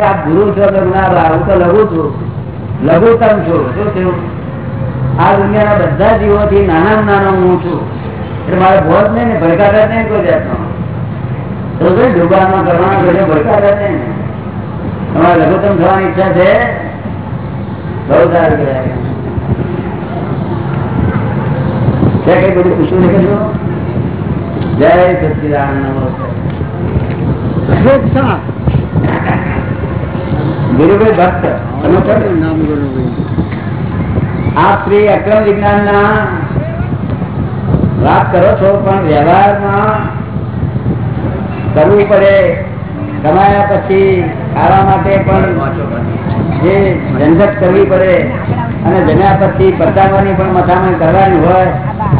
આ ગુરુ છો કે ગુના હું તો લઘુ છું લઘુત્તમ છું શું થયું આ દુનિયાના બધા જીવોથી નાના નાનો હું છું એટલે મારે બોધ નહીં ને ભડકાતા નહીં કોઈ જાતનો તો ડૂબામાં કરવાનો કોઈ ભડકાતા નહીં ને તમારે લઘુત્તમ થવાની ઈચ્છા છે બહુ સારું કહેવાય છે કઈ બધું પૂછવું નહીં કરજો જય સચિદાનંદ નામ ગુરુભાઈ આપ શ્રી અક્રમ વિજ્ઞાન ના વાત કરો છો, પણ વ્યવહારમાં કરવું પડે. કમાયા પછી ખાવા માટે પણ જે ઝંઝટ કરવી પડે અને જમ્યા પછી પચાવવાની પણ મથામણ કરવાની હોય,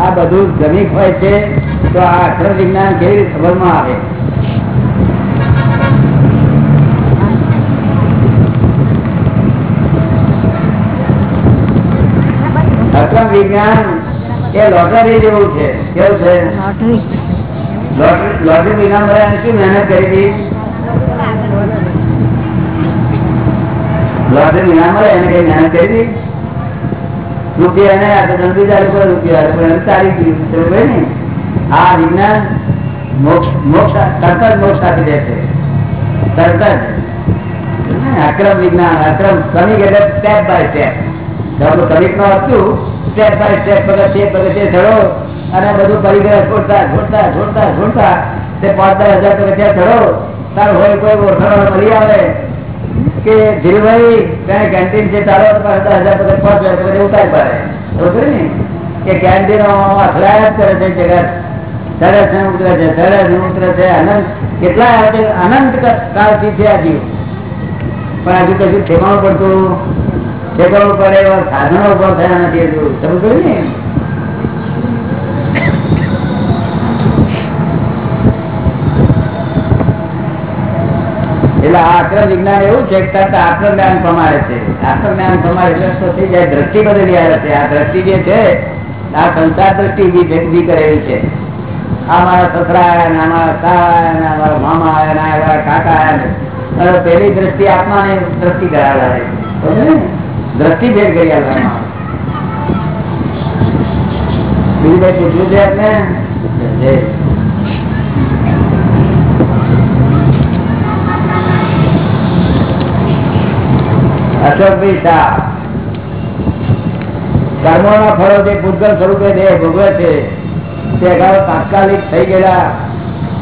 આ બધું જમીક હોય છે, તો આ અક્ષર વિજ્ઞાન કેવી રીતે ખબરમાં આવે? વિજ્ઞાન એ લોટરી જેવું છે. કેવું છે? લોટરી વિના મળ્યા શું મહેનત કરી હતી? લોટરી વિજ્ઞાન વાળા એને કઈ મહેનત કરી હતી? રૂપિયા એને આ રૂપિયા પણ ને? વિજ્ઞાન મોક્ષ તરત જ મોક્ષ આપી દે છે. તરત જ અક્રમ વિજ્ઞાન અક્રમ શ્રમિક એટલે સ્ટેપ બાય સ્ટેપ આપણું નો હતું. સ્ટેપ બાય સ્ટેપ પગથિયે પગથિયે ચડો અને બધું પરિગ્રહ છોડતા છોડતા છોડતા છોડતા. તે પાંચ દસ હજાર પગથિયા ચડો તાર હોય કોઈ ઓળખાણ મળી આવે. કે ધીરુભાઈ કઈ કેન્ટીન છે, તારો પાંચ દસ હજાર પગથ પાંચ હજાર પગથ ઉતાર પડે. બરોબર ને? કે કેન્ટીનો અથડાયા કરે છે જગત. સરસ ને ઉતરે છે, સરસ ને ઉતરે છે. અનંત કેટલા અનંત કાળથી છે આ પણ હજુ કશું ઠેમાવું પડતું ઠેકાણું પડે સાધનો ઊભા થયા નથી સમજ ને એટલે આ આક્રમ વિજ્ઞાન એવું છે કે તરત આત્મજ્ઞાન પ્રમાણે છે. આત્મજ્ઞાન પ્રમાણે એટલે થઈ જાય? દ્રષ્ટિ બદલી આવે છે. આ દ્રષ્ટિ જે છે, આ સંસાર દ્રષ્ટિ ભેગી કરેલી છે. આ મારા સસરા આવ્યા ને મારા સા આવ્યા ને મારા મામા આવ્યા ને મારા કાકા આવ્યા પેલી દ્રષ્ટિ આત્માને દ્રષ્ટિ કરાવેલા ને? દ્રષ્ટિ ભેદ કરી આલવામાં આવે. બીજું કઈ પૂછવું છે આપને? શાહ. કર્મોના ફળો જે ભૂતગલ સ્વરૂપે દેહ ભોગવે છે, તે અગાઉ તાત્કાલિક થઈ ગયેલા,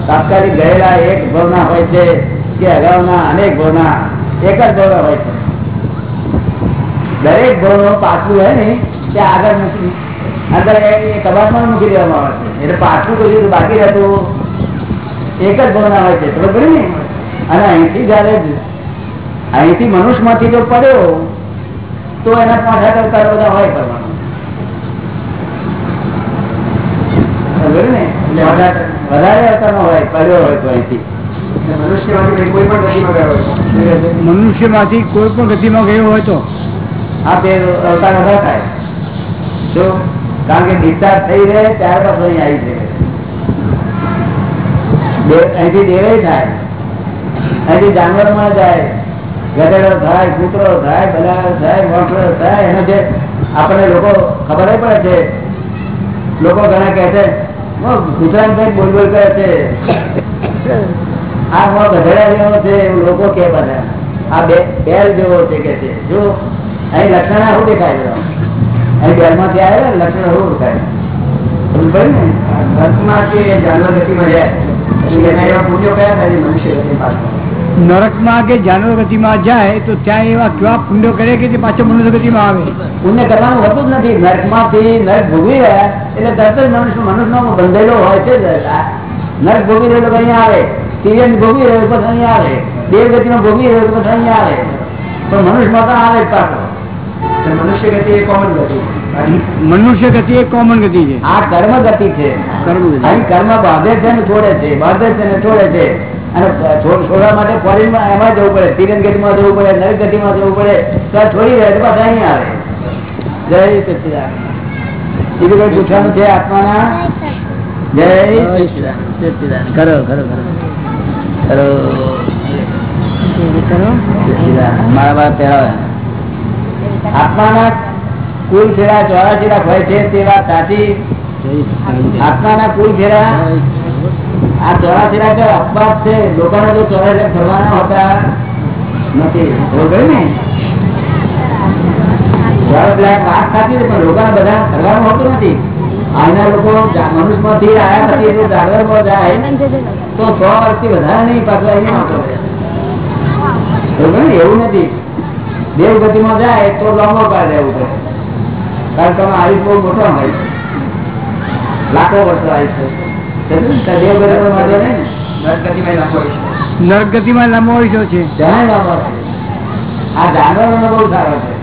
તાત્કાલિક ગયેલા એક ભવના હોય છે કે અગાઉના અનેક ભાવના એક જ ભવના હોય છે. દરેક ભાવનો પાછું હોય ને તે આગળ મૂકી અંદર કબાટમાં મૂકી દેવામાં આવે છે. એટલે પાછું કશું બાકી રહેતું એક જ ભાવના હોય છે. બરોબર ને? અને અહીંથી જયારે અહીંથી મનુષ્યમાંથી જો પડ્યો તો એના પાછા કરતા બધા હોય કરવાનું ને? વધારે વધારે હોય પડ્યો હોય તો અહીંથી. મનુષ્યમાંથી કોઈ પણ ગતિમાં ગયો હોય. મનુષ્યમાંથી કોઈ પણ ગતિમાં ગયો હોય તો આ બે અવતાર ઊભા થાય. જો? કારણ કે ડિસ્ચાર્જ થઈ રહે ત્યાર પછી અહીં આવી શકે અહીંથી દેવે થાય. અહીંથી જાનવરમાં જાય. ગધેડો થાય કૂતરો થાય બલાડો થાય મોટરો થાય. એનો જે આપણને લોકો ખબર પડે છે. લોકો ઘણા કહે છે "ઓ, ગુજરાત ભાઈ બોલ બોલ કરે છે. આ ગધેડા જેવો છે એવું લોકો કે બધા. આ બે બેલ જેવો છે કે છે. જો અહીં લક્ષણ આવું દેખાય છે? અહીં બેલમાંથી આવે ને લક્ષણ આવું દેખાય. નરકમાં કે જાનવર ગતિમાં જાય તો ત્યાં એવા કેવા પુણ્યો કરે કે પાછો મનુષ્ય ગતિમાં આવે? પુણ્ય કરવાનું હોતું જ નથી. નર્કમાંથી નર્ક ભોગવી રહ્યા એટલે તરત જ મનુષ્ય મનુષ્યનો બંધેલો હોય છે નર્ક ભોગવી રહ્યો તો અહીંયા આવે. સિરિયન ભોગવી રહ્યો તો પછી અહીંયા આવે. દેવ ગતિમાં ભોગવી રહ્યો તો પછી અહીંયા આવે. પણ મનુષ્યમાં તો આવે જ પાછો. મનુષ્ય ગતિ એ કોમન ગતિ. મનુષ્ય ગતિ એ કોમન ગતિ છે. આ કર્મ ગતિ છે. કર્મ ગતિ. બાંધે છે ને છોડે છે બાંધે છે ને છોડે છે. અને છોડવા માટે ફોરેનમાં એમાં જવું પડે તિરંગ ગતિમાં જવું પડે નવી ગતિ માં જવું પડે તો છોડી રહે તો પાછા અહીંયા આવે. જય સચિદાન બીજું કઈ પૂછવાનું છે આત્માના? જય સચિદાન કરો કરો કરો. કરો. કરો. મારા બાપ પહેરાવે. આત્માના કુલ ફેરા ચોરા લાખ હોય છે તે સાચી? આત્માના કુલ ફેરા? આ ચોરાશી તો અપવાદ છે. લોકોને તો ચોરા ફરવાના હોતા નથી. ને? આના લોકો મનુષ્ય જાનવરમાં જાય. તો એવું નથી. દેવ ગતિમાં જાય તો લાંબો કાળ રહેવું પડે. કારણ તમે આયુષ બહુ મોટો હોય. છે લાખો વર્ષો આયુષ છે દેવ વાંધો નહીં લાંબો હોય. છે. લાંબો. આ જાનવરોનો બહુ સારો છે.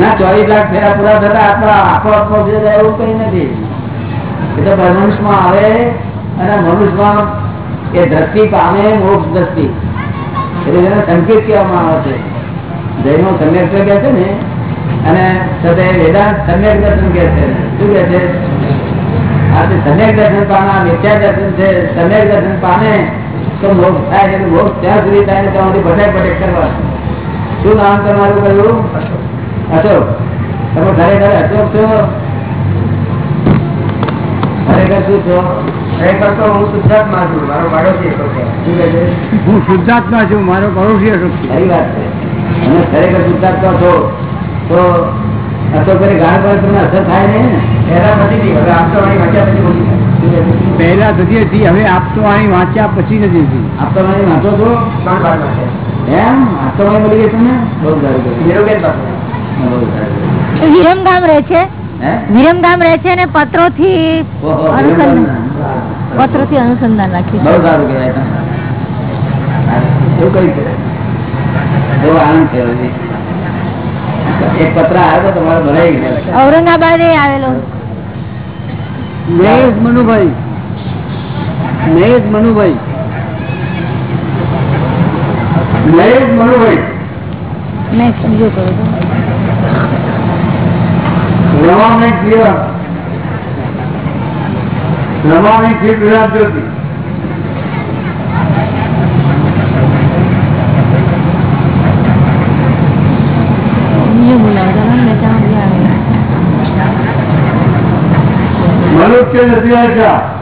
ના ચોવીસ લાખ ફેરા પૂરા થતા આપણા આખો આખો જે એવું કઈ નથી. એ તો મનુષ્યમાં આવે અને મનુષ્યમાં એ દ્રષ્ટિ પામે મોક્ષ દ્રષ્ટિ. એટલે એને સંકેત કહેવામાં આવે છે. જૈનો સમ્યક કહે છે ને, અને વેદાંત સમ્યક દર્શન કહે છે. શું કહે છે? આ સમ્યક દર્શન પામા મિથ્યા દર્શન છે, સમ્યક દર્શન પામે, તો મોક્ષ થાય છે. મોક્ષ ત્યાં સુધી થાય ને સુધી ભટેક ભટેક કરવા. શું નામ તમારું કહ્યું? અશોક. તમે ખરેખર અશોક છો? ખરેખર શું છો? ખરેખર તો હું શુદ્ધાત્મા છું મારો પાડોશી છે. શું કહે છે? હું શુદ્ધાત્મા છું મારો પડોશી અશોક છે વાત છે. અને ખરેખર શુદ્ધાત્મા છો તો અશોક ગાળ પર તમને અસર થાય નહીં ને? પહેલા પછી હવે આપ તો અહીં વાંચ્યા પછી? પહેલા થતી હતી હવે આપ તો અહીં વાંચ્યા પછી નથી હતી આપ તો અહીં વાંચો છો? ત્રણ વાર એમ? આપ તો અહીં બોલી ગઈ તમે બહુ સારું સારું. વિરમગામ રહે છે? હે? વિરમગામ રહે છે અને પત્રો થી. પત્રો થી અનુસંધાન રાખ્યું બહુ સારું કહેવાય ઔરંગાબાદ એ આવેલો. મહેશ મનુભાઈ. મહેશ મનુભાઈ. મહેશ મનુભાઈ. મેં બીજો કરો રમાને ક્લિયર રમાને ક્લિયર ગુજરાત જ્યોતિ. મનુષ્ય નથી આવ્યા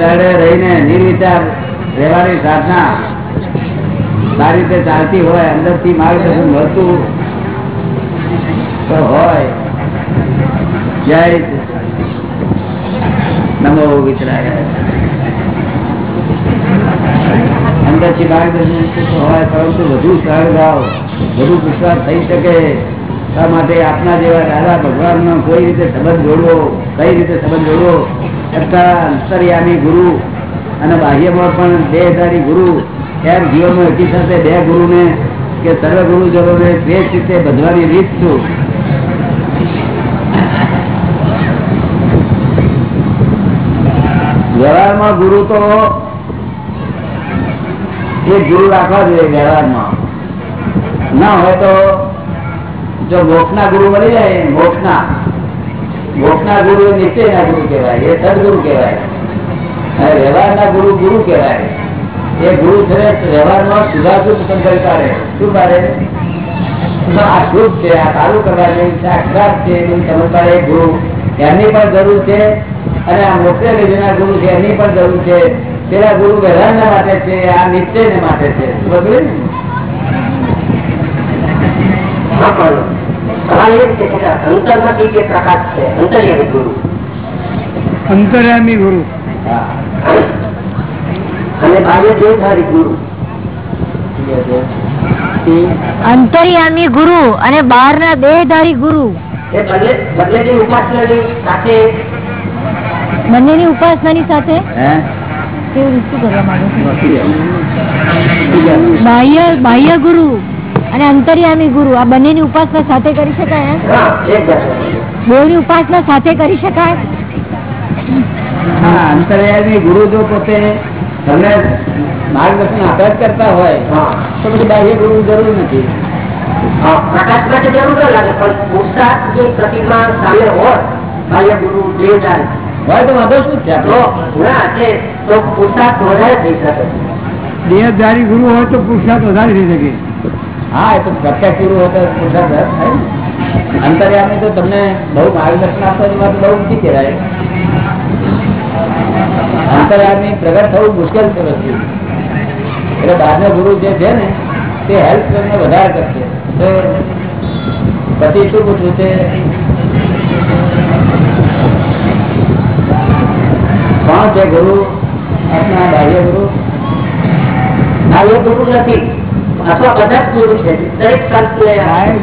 ગુરુ રહીને નિર્વિચાર રહેવાની સાધના સારી રીતે ચાલતી હોય અંદરથી માર્ગદર્શન મળતું તો હોય, જય નમો વિતરાય અંદરથી માર્ગદર્શન હોય, પરંતુ વધુ સરળ ગાવ વધુ વિશ્વાસ થઈ શકે. માટે આપના જેવા દાદા ભગવાનનો કોઈ રીતે સંબંધ જોડવો, કઈ રીતે સંબંધ જોડવો? છતાં અંતર્યામી ગુરુ અને બાહ્યમાં પણ બે હજારી ગુરુ. એમ જીવનમાં એકી સાથે બે ગુરુને કે સર્વ ગુરુજનોને શ્રેષ્ઠ રીતે બધવાની રીત શું વ્યવહારમાં ગુરુ તો એક ગુરુ રાખવા જોઈએ વ્યવહારમાં. ના હોય તો જો મોક્ષના ગુરુ બની જાય, મોક્ષના. મોક્ષના ગુરુ નિશ્ચયના ગુરુ કહેવાય, એ સદગુરુ કહેવાય. અને વ્યવહારના ગુરુ ગુરુ કહેવાય. એ ગુરુ છે વ્યવહારમાં સુધાશુભ સંકલ્પ કરે શું કરે આ શુભ છે, આ સારું કરવા જેવું છે આ ખરાબ છે એવું સમજ એ ગુરુ. એમની પણ જરૂર છે, અને આ મોક્ષે લીધેના ગુરુ છે, એની પણ જરૂર છે. પેલા ગુરુ વ્યવહારના માટે છે, આ નિશ્ચયને માટે છે. સમજ ને? અંતર્યામી ગુરુ. અંતર્યામી ગુરુ. હા. અને બાહ્ય ના ગુરુ. અંતર્યામી ગુરુ અને બહારના દેહધારી ગુરુ. બંને બંનેની ઉપાસના ની સાથે હે? કેવી રીતે કરવા માંગો છો? બાહ્ય બાહ્ય ગુરુ. અને અંતર્યામી ગુરુ આ બંનેની ઉપાસના સાથે કરી શકાય એમ? હા એક જાતે. બેઉની ઉપાસના સાથે કરી શકાય? હા અંતર્યામી ગુરુ જો પોતે તમને માર્ગદર્શન આપવા કરતા હોય તો પછી બાહ્ય ગુરુ જરૂર નથી. પ્રકાશ માટે જરૂર ન લાગે પણ પુરુષાર્થ જે પ્રતિમા સામે હોય બાહ્ય ગુરુ દેવદાન હોય તો વાંધો શું છે? તો આપણો ના છે તો પુરુષાર્થ વધારે થઈ શકે. દેહધારી ગુરુ હોય તો પુરસાદ વધારે થઈ શકે. હા, એ તો પ્રત્યક્ષ ગુરુ હોય તો થાય ને. અંતર્યામી તો તમને બહુ માર્ગદર્શન આપવાની વાત બહુ ઊંચી કહેવાય. અંતર્યામી પ્રગટ થવું મુશ્કેલ છે વસ્તુ એટલે બહારના ગુરુ જે છે ને, તે હેલ્પ તમને વધારે કરશે. તો પછી શું પૂછવું છે? કોણ છે ગુરુ? બાહ્ય ગુરુ? બાહ્ય ગુરુ નથી.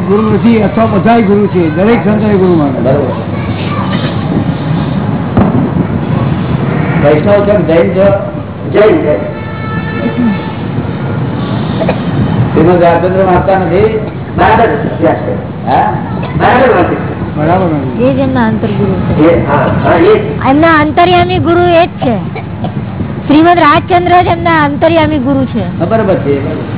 ગુરુ નથી અથવા બધા ગુરુ છે. દરેક સંતો ગુરુ માને. વૈષ્ણવ છે જૈન છો? જૈન છે. શ્રીમદ રાજચંદ્ર વાંચતા નથી બરાબર અભ્યાસ છે. હા? બરાબર વાંચે છે. બરાબર નથી. એ જ એમના અંતર્યામી ગુરુ એ જ છે. શ્રીમદ રાજચંદ્ર જ એમના અંતર્યામી ગુરુ છે. બરોબર છે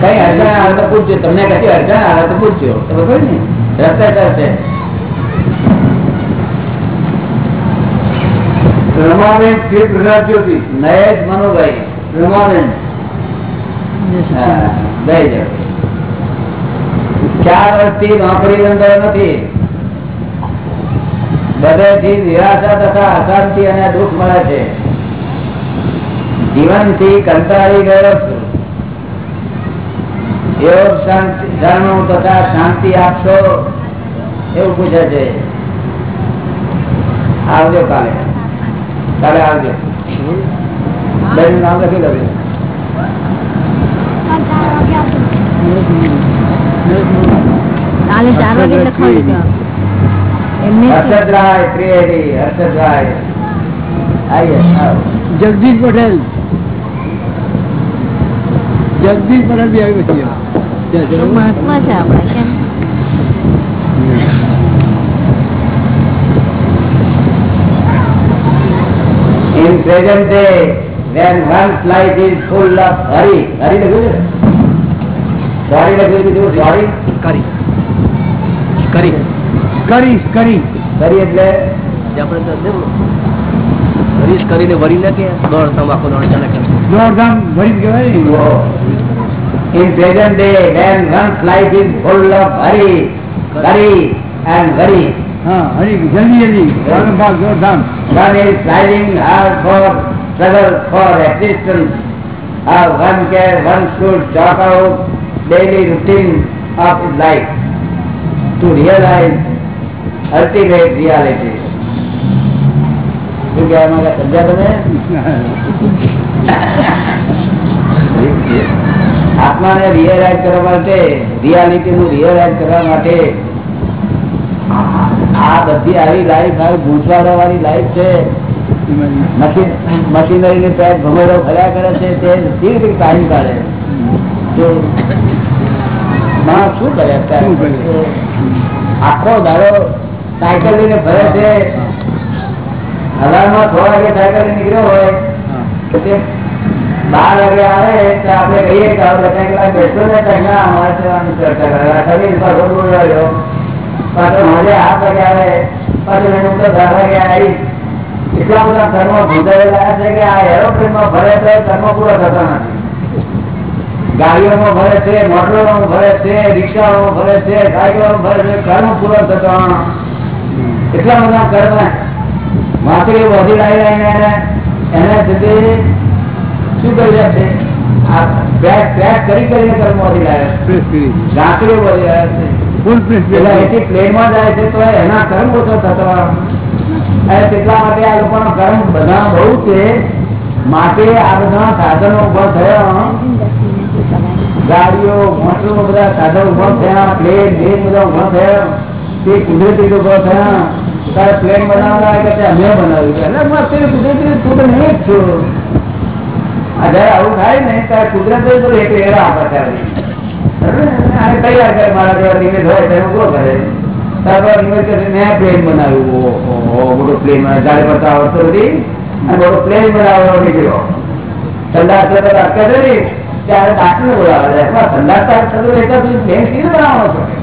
કઈ અડચણ આવે તો પૂછજો. તમને કઈ અડચણ આવે તો પૂછજો. બરોબર ને? રસ્તા કરશે રમાબેન નયેશ મનુભાઈ. ચાર વર્ષથી નોકરી નથી. બધેથી નિરાશા તથા અશાંતિ અને દુઃખ મળે છે. જીવનથી કંટાળી ગયો છું. એવો ધર્મ તથા શાંતિ આપશો એવું પૂછે છે. આવજો કાલે. કાલે આવજો. બેન નામ લખી લેજો. કાલે ચાર વાગે લખાવી જગદીશ પટેલ જગદીશ પટેલ બી આવી પછી જય જય. મહાત્મા છે આપણા કેમ In present day, when one's life is full of hurry, hurry લખ્યું છે? Sorry લખ્યું છે, બીજું sorry? કરી કરી કરીશ કરી Hurry એટલે હરીશ કરીને વરી લે કે દોડ તમાકુ દોડ ચાલે દોડધામ ભરી કહેવાય oh. In present day, when one's life is full of hurry, hurry and worry, હરી જલ્દી જલ્દી ભાગ ભાગ one is striving hard for struggle for existence. How one can, one should chalk out daily routine of his life to realize ultimate reality શું કહેવા માંગે સમજ્યા તમે આત્માને રિયલાઇઝ કરવા માટે રિયાલિટી નું રિયલાઇઝ કરવા માટે આ બધી આવી લાઈફ આવી ગૂંચવાડા વાળી લાઈફ છે. મશીન મશીનરી ને પેટ ભમેરો ફર્યા કરે છે, તે કેવી રીતે ટાઈમ કાઢે? તો માણસ શું કરે આખો દાડો સાયકલ લઈને ફરે છે. હજારમાં છ વાગે સાયકલ લઈને નીકળ્યો હોય, તો તે બાર વાગે આવે, તો આપણે કહીએ કે હવે બધા કલાક બેસો ને તો ના અમારે તો આમ ચર્ચા કરે. ખરી પાછો દૂર રહ્યો પાછો મારે આઠ વાગે આવે, પાછું એને તો દસ વાગે આવી. એટલા બધા કર્મ ભૂંધાયેલા છે કે આ એરોપ્લેનમાં ભરે તો કર્મ પૂરો થતા નથી. ગાડીઓમાં ભરે છે, મોટરોમાં ભરે છે, રિક્ષાઓમાં ભરે છે, સાયકલોમાં ભરે છે કર્મ પૂરો થતો એટલા બધા કર્મ વાંકડી વધી લાવી એને એને શું કરી છે? આ પેક પેક કરી કરીને કર્મ વધી લાવે પ્રેસ વધી લાવે છે. ફૂલ પ્રેસ એટલે અહીંથી પ્લેનમાં જાય છે તો એના કર્મ ઓછો થતો અને માટે આ લોકોનો કર્મ બધા બહુ છે. માટે આ બધા સાધનો ઊભા થયા. ગાડીઓ મોટરો બધા સાધનો ઊભા થયા. પ્લેન એ બધા ઊભા થયા. તે કુદરતી ઊભા થયા, તારે પ્લેન બનાવવા કે અમે બનાવ્યું? અત્યારે કુદરતી તું તો નહીં જ છો જયારે આવું થાય ને, ત્યારે કુદરત એક એરા આપે ત્યારે બરાબર ને? અને તૈયાર કરે? મારા જેવા નિવેદ હોય મેં પ્લેન બનાવ્યું. ઓહો મોટો પ્લેન જાડે પડતા આવડતો નથી. અને મોટો પ્લેન બનાવવાનો નીકળ્યો. ઠંડા અટકે છે ત્યારે ડાક્ટર બોલાવે ઠંડા થતું એટલે તું પ્લેન કેવી બનાવવાનો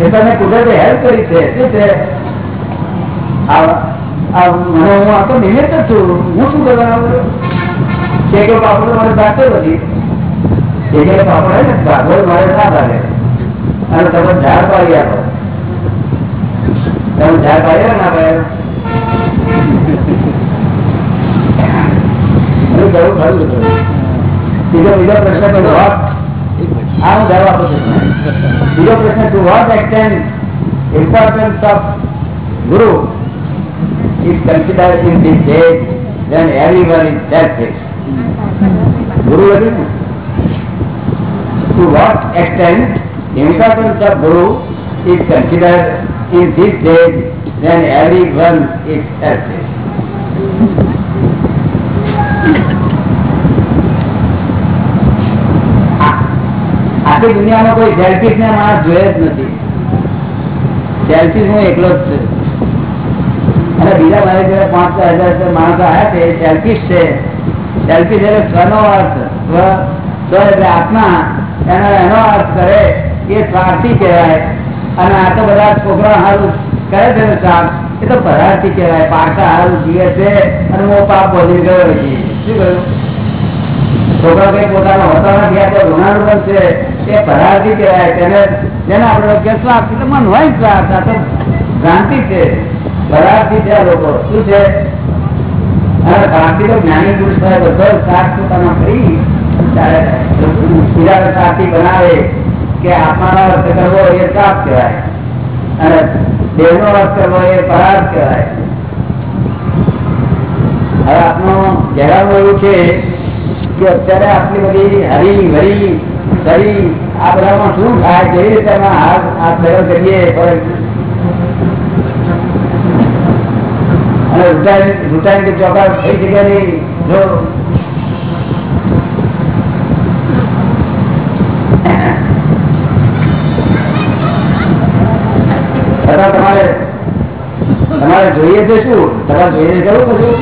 એ તમે કુદરતે હેલ્પ કરી છે. શું છે? હું આ તો અને તમે ઝાડ પાડી આપો. તમે ઝાડ પાડી આપો ના પાડ્યો. બીજો બીજો પ્રશ્ન what? આ હું જવાબ આપું છું બીજો પ્રશ્ન to what extend importance of guru is considered in this age then everyone is selfish. Guru લખ્યું ને? To what extent importance of Guru is considered in this age then everyone is selfish. આખી દુનિયામાં કોઈ selfish ને માણસ જોયે જ નથી. સેલ્ફિશ હું એકલો જ છું. અને બીજા મારે જોડે પાંચ હજાર માણસો આવ્યા છે સેલ્ફિશ છે. સેલ્ફિશ એટલે સ્વનો અર્થ. સ્વ સ્વ એટલે આત્મા. એનો એનો અર્થ કરે એ સ્વાર્થી કહેવાય. અને આ તો બધા છોકરા હારું કરે છે સ્વાર્થ. એ તો પરાર્થી કહેવાય. પારકા હારું જીવે છે અને હું પાપ બોલી ગયો શું કહ્યું? છોકરા કઈ પોતાનો હોતા નથી. આ તો ઋણાનું બનશે એ પરાધી કહેવાય તેને, જેને આપણે કે મન હોય સ્વાર્થ છે. પરાધી છે લોકો. શું છે? અને તો જ્ઞાની પુરુષ હોય, બધો સ્વાર્થ પોતાના કરી. બીજા સાથી બનાવે કે આત્માનો અર્થ કરવો એ સાપ કહેવાય. અને દેહનો અર્થ કરવો એ પરાધ કહેવાય. હવે આપનો કહેવાનું એવું છે કે અત્યારે આટલી બધી હરી હરી શરી આ બધામાં શું થાય? કેવી રીતે હાથ હાથ ભેગો કરીએ? અને રૂટાઈ કે ચોકાર થઈ નહીં જો તમારે તમારે જોઈએ છે શું? તમારે જોઈએ ખરું કશું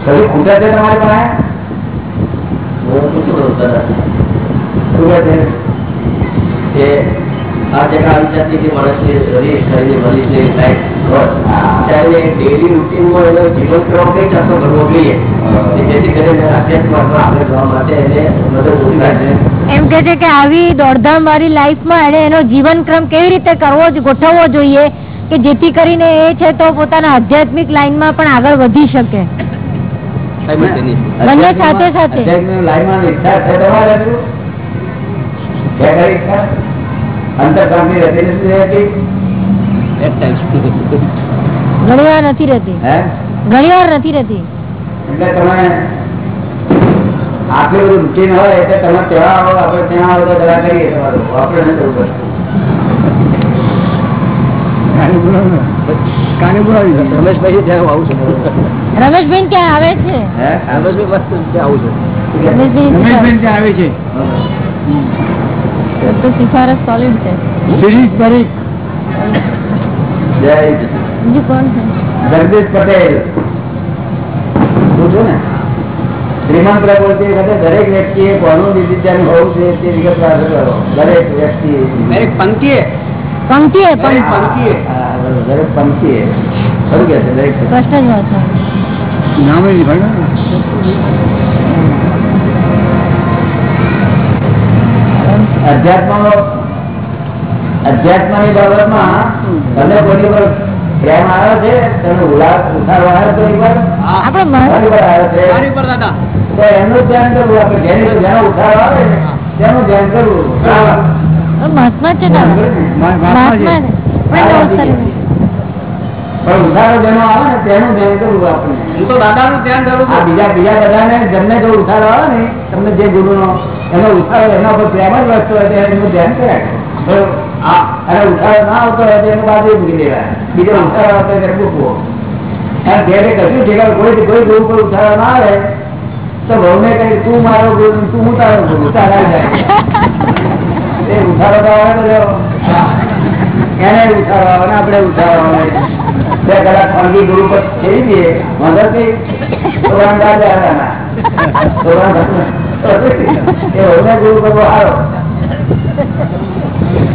કશું ખૂટે છે તમારે પાસે? શું કે આ જગા વિચારતી માણસની શરીર શરીરની મનીષની લાઈફ ત્યારે ડેલી રૂટીનમાં એનો જીવનક્રમ કઈ જાતનો કરવો જોઈએ જેથી કરીને આધ્યાત્મમાં આપણે જવા માટે એને મદદરૂપ થાય એમ કે છે કે આવી દોડધામ વાળી લાઈફમાં એને એનો જીવનક્રમ કેવી રીતે કરવો ગોઠવવો જોઈએ કે જેથી કરીને એ છે તો પોતાના આધ્યાત્મિક લાઈનમાં પણ આગળ વધી શકે. બંને સાથે સાથે. લાઈનમાં વિસ્તાર છે તમારે રહેતી નથી રહેતી? ઘણીવાર નથી રહેતી. એટલે તમે આટલું બધું રૂટીન હોય એટલે તમે ત્યાં આવો આપણે ત્યાં આવો તો દવા કરીએ તમારું. આપણે નથી જવું. રમેશભાઈ ત્યાં આવું છે. રમેશભાઈ ક્યાં આવે છે? હે? રમેશભાઈ મસ્ત ત્યાં આવું છે. રમેશભાઈ ત્યાં આવે છે. તો સિફારસ સોલિડ છે શિરીષ પરીખ જય બીજું કોણ છે જગદીશ પટેલ પૂછું ને શ્રીમંત પ્રવૃત્તિ વખતે દરેક વ્યક્તિએ કોનું વિદ્યાનું હોવું જોઈએ તે વિગતવાર કરો દરેક વ્યક્તિ દરેક પંક્તિએ પંક્તિએ દરેક પંક્તિ પંક્તિએ હા, બરોબર. દરેક પંક્તિએ ખરું કે છે દરેક પંક્તિ. સ્પષ્ટ જ વાત છે નામે નહીં ભણો ને. અધ્યાત્મ અધ્યાત્મની બાબતમાં તમને કોઈ પર પ્રેમ આવ્યો છે? તમે ઉલા- ઉઠાડો આવ્યો કોઈની પર તો એમનું ધ્યાન કરવું આપણે જેની જેનો ઉઠાડો આવે ને તેનું ધ્યાન કરવું. પણ નમસ્કાર જેનો આવે ને તેનું ધ્યાન કરવું આપણે. હું તો દાદાનું ધ્યાન ધરું આ બીજા બીજા બધાને જેમને જો ઉઠાડો આવે ને તમને જે ગુરુનો એનો ઉછાળો એના પર પ્રેમ જ વધતો હોય ધ્યાન કર્યા. અને ઉછાળો ના આવતો હોય એને બાજુ મૂકી દેવાય. બીજો ઉછાળો આવતો ત્યારે મૂકવો. અને ઘેરે કશું ઠેકાણ કોઈ કોઈ ગુરુ પર ઉછાળો ના આવે, તો ભવને કહી, તું મારો ગુરુ, તું હું તારો ગુરુ તારા જાય એ ઉછાળો તો આવે તો. એને ઉછાળો આવે ને આપણે ઉછાળો આવે. બે કલાક ખાનગી ગુરુ પર થઈ દઈએ મદદ કઈ તોરણ દાદા બહુને ગુરુ કરવો સારો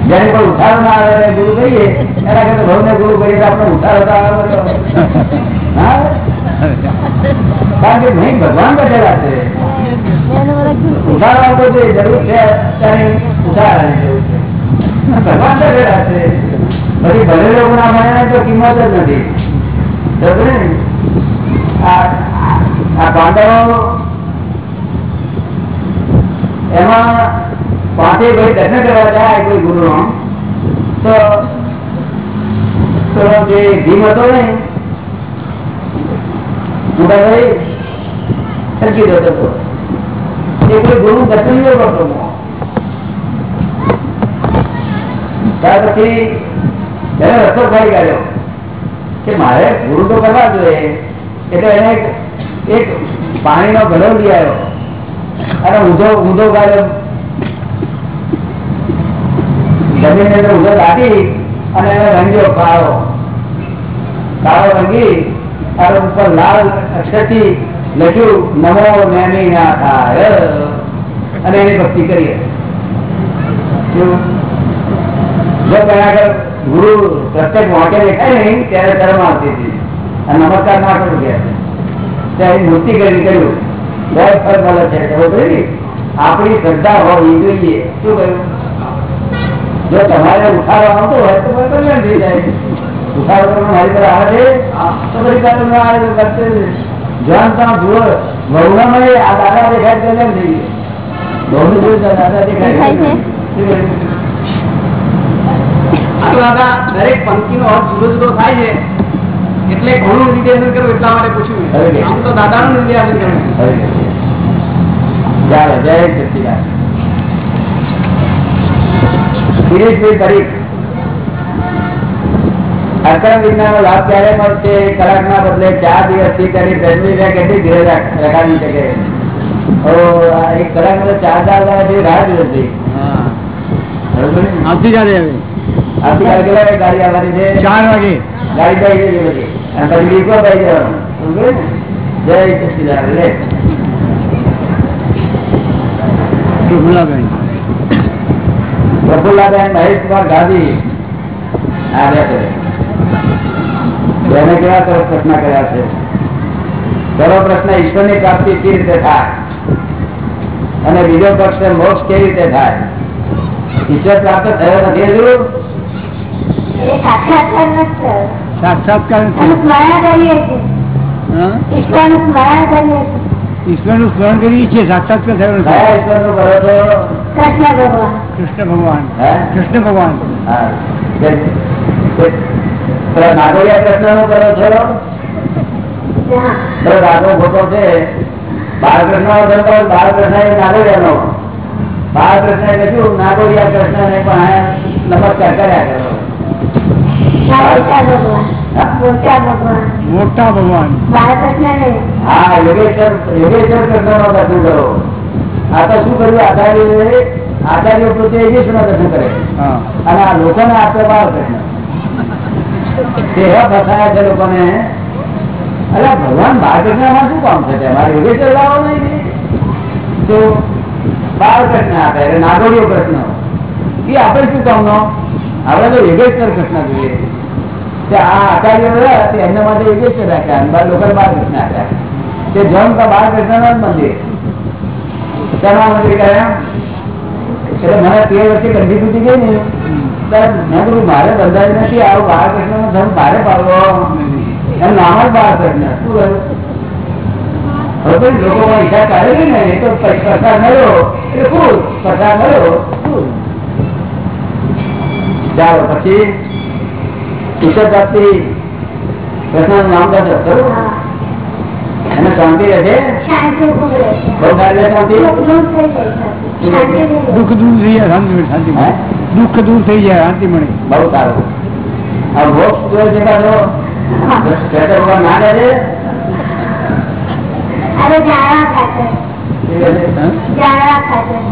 જયારે કોઈ ઉઠાડો ના આવે ગુરુ કહીએ, એના કરતા બહુને ગુરુ કરીએ આપણે ઉઠાડો તો આવે કારણ કે નહીં, ભગવાન બેઠેલા છે. ઉઠાડો આવતો છે જરૂર છે ત્યારે છે. ભગવાન બેઠેલા છે. પછી ભલે લોકો ના મળે તો કિંમત જ નથી. આ પાંડવો એમાં પાંચે ભાઈ દર્શન કરવા જાય, કોઈ ગુરુ તો તો જે ભીમ હતો ને મોટા ભાઈ સરકી જતો હતો એ કોઈ ગુરુ દર્શન ન કરતો ત્યાર પછી એને રસ્તો ફરી કાઢ્યો કે મારે ગુરુ તો કરવા જોઈએ. એટલે એને એક પાણીનો ઘડો લઈ આવ્યો. અને ઊંધો ઊંધો ગાળ્યો જમીન અંદર ઊંધો દાટી અને એને રંગ્યો, કાળો. કાળો રંગી અને ઉપર લાલ અક્ષરથી લખ્યું, નમો નેમી ના થાય. અને એની ભક્તિ કરીએ. જો કોઈ આગળ ગુરુ પ્રત્યેક મોટે દેખાય ને ત્યારે શરમ આવતી હતી. અને નમસ્કાર ના કરું કે ત્યારે મૂર્તિ કરી, કર્યું. આપણી શ્રદ્ધા હોવી જોઈએ. શું કહ્યું? જો તમારે ઉઠાડો આવતો હોય તો કલ્યાણ થઈ જાય. આ દાદા દેખાય દાદા દેખાય દરેક પંક્તિ નો અર્થ જુદો જુદો થાય છે. એટલે ઘણું નિર્દેશન કરવું એટલા માટે પૂછ્યું. હવે. આમ તો દાદાનું નિર્દેશન કરવું ચાલો જય સચિદાન દિનેશભાઈ પરીખ અક્રમ વિજ્ઞાન નો લાભ ક્યારે મળશે? કલાક ના બદલે ચાર દિવસથી કરી દસમી વ્યા કેટલી ધીરે રાખ- રખાવી શકે? તો આ એક કલાક બદલે ચાર ચારથી રાહ દિવસ થઈ બરોબર ને? આવતીકાલે હવે આવતીકાલે કેટલા વાગે ગાડી આવવાની છે? ચાર વાગે. ગાડી પાઈ જઈ બધી અને પછી ડીપો પાઈ જવાનું જય સચિદાન લે પ્રફુલ્લાબેન પ્રફુલ્લાબેન મહેશકુમાર ગાંધી આવ્યા છે કેવા સરસ પ્રશ્ન કર્યા છે પહેલો પ્રશ્ન ઈશ્વરની પ્રાપ્તિ કેવી રીતે થાય અને બીજો પ્રશ્ન મોક્ષ કેવી રીતે થાય ઈશ્વર પ્રાપ્ત થયો નથી સાક્ષાત્કાર નથી થયો. સાક્ષાત્કાર એનું નથી. સ્મરણ કરીએ છીએ હા? ઈશ્વરનું સ્મરણ કરીએ છીએ ઈશ્વરનું સ્મરણ કરીએ છીએ સાક્ષાત્કાર થયો નથી કયા ઈશ્વરનું કરો છો કૃષ્ણ ભગવાન કૃષ્ણ ભગવાન હે? કૃષ્ણ ભગવાન હા. કે- કે પેલા નાગોડિયા કૃષ્ણનું કરો છો હા. પેલો રાઘવ ખોટો છે બાળકૃષ્ણ નો ધંધો બાળકૃષ્ણ એ નાગોડિયાનો બાળકૃષ્ણ એટલે શું નાગોડિયા કૃષ્ણ ને પણ નમસ્કાર કર્યા કરો ના મોટા ભગવાન. ને હા યોગેશ્વર યોગેશ્વર કૃષ્ણ દર્શન કરો. આ તો શું કર્યું? આચાર્ય આચાર્ય પોતે યોગેશ્વર દર્શન કરે. અને આ લોકોને આપે બાળકૃષ્ણ તેવા ફસાયા છે લોકોને. અરે ભગવાન બાળકૃષ્ણમાં શું કામ છે? મારે યોગેશ્વર લાવો નહીં તો બાળકૃષ્ણ આપે નાગોડીઓ કૃષ્ણ એ આપણે શું કામનો? આપણે તો યોગેશ્વર કૃષ્ણ જોઈએ. તે આ આચાર્ય એમના માટે યોગેશ્વર રાખ્યા, અને બાર લોકો બાળકૃષ્ણ આપ્યા તે જમ તો બાળકૃષ્ણ જ મંદિર. મંદિર મારે બંધાય નથી આવું બાળકૃષ્ણ નો ધર્મ ભારે પાડવો. એમ નામ જ બાળકૃષ્ણ શું કહ્યું? હવે લોકો ઈચ્છા કરે ને, એ તો પ- પ્રસાદ મળ્યો. એટલે ખુશ પ્રસાદ મળ્યો? ખુશ. ચાલો પછી ઈશ્વર પ્રાપ્તિ કૃષ્ણ નામ દર્શન ખરું એને શાંતિ રહે દુઃખ દૂર થઈ જાય શાંતિ. શાંતિ દુઃખ દૂર થઈ જાય શાંતિ મળે બહુ સારું. આ મોક્ષ છે ના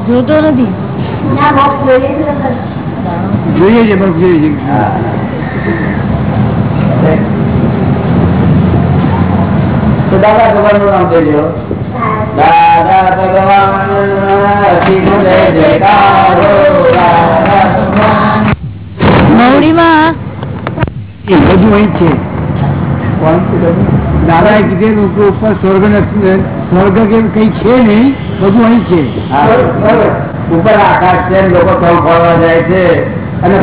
જોતો નથી. જોઈએ છે તો જોઈએ છે. બરફ જોઈએ છે દાદા ભગવાનનું નામ દેજો દાદા ભગવાન અસીમ જય જયકારો. દાદા ભગવાન. મવડીમાં એ બધું અહીં જ છે દાદાએ કીધેલું કે ઉપર સ્વર્ગ સ્વર્ગ કે કઈ છે નહીં બધું અહીં છે. ઉપર આકાશ છે લોકો ફળ ફરવા જાય છે. અને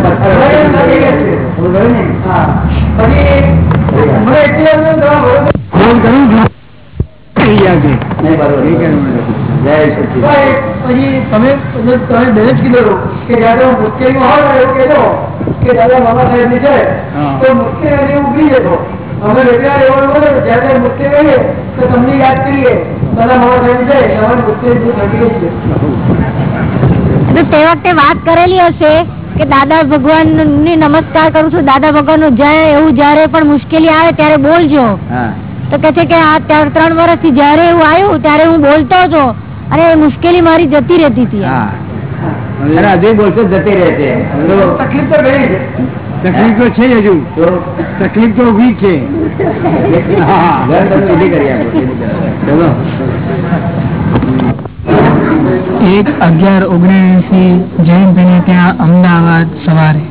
કે દાદા બાબા સાહેબની છે તો મુશ્કેલી ઉભરી જતો. અમે રેગ્યુલર એવું બોલે જયારે મુશ્કેલી રહીએ તો તમને યાદ કરીએ દાદા બાબા સાહેબ છે અમારી મુશ્કેલી દૂર થઈ ગઈ છે. તે વખતે વાત કરેલી હશે કે દાદા ભગવાન ને નમસ્કાર કરું છું દાદા ભગવાનનું જય એવું જયારે પણ મુશ્કેલી આવે ત્યારે બોલજો. તો કે છે કે આ ત્રણ ત્રણ વર્ષથી જયારે એવું આવ્યું ત્યારે હું બોલતો હતો અને એ મુશ્કેલી મારી જતી રહેતી હતી. હજી જતી રહેતી છે. તકલીફ તો છે. તકલીફ તો છે હજુ. તકલીફ તો ઊભી છે. ચલો. એક અગિયાર ઓગણએસી જયંતભાઈ ત્યાં અમદાવાદ સવારે.